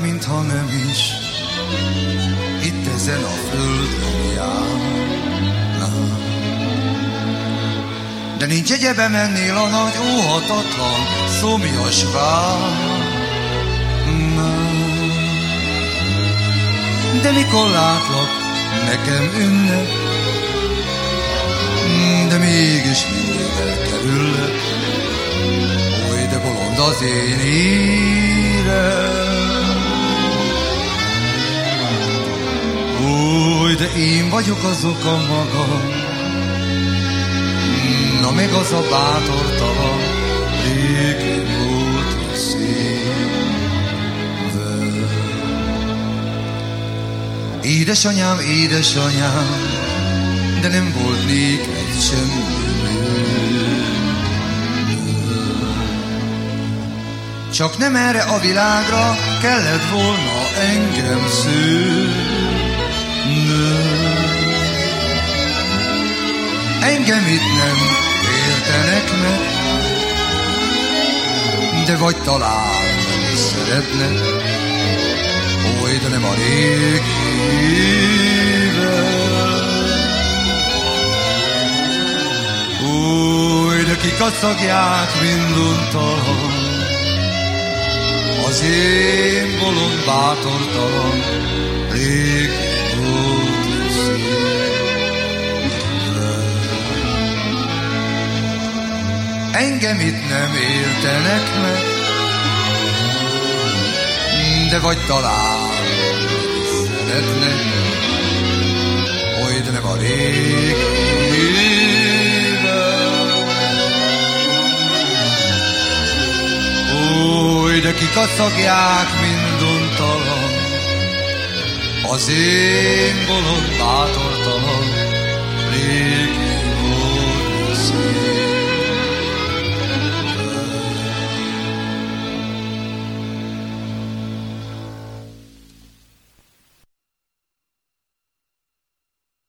mintha nem is itt ezen a földön járna. De nincs egyebe mennél a nagy óhatatlan szomjas De mikor látlak, nekem ünnep, de mégis mindig elkerüllek. Oly, de bolond az én érem. Új, de én vagyok az oka magam, Na még az a bátortalan, régi múlt szívvel. Édesanyám, édesanyám, de nem volt néked semmi Csak nem erre a világra kellett volna engem szülni. Engem itt nem értenek meg, de vagy talán nem szeretnek, oly, de nem a régivel. Új, de kikacagják minduntalan, az én bolond bátortalan, rég Engem itt nem értenek meg, de vagy talán szeretnek, oly, de nem a régi Új, de kikacagják minduntalan az én bolond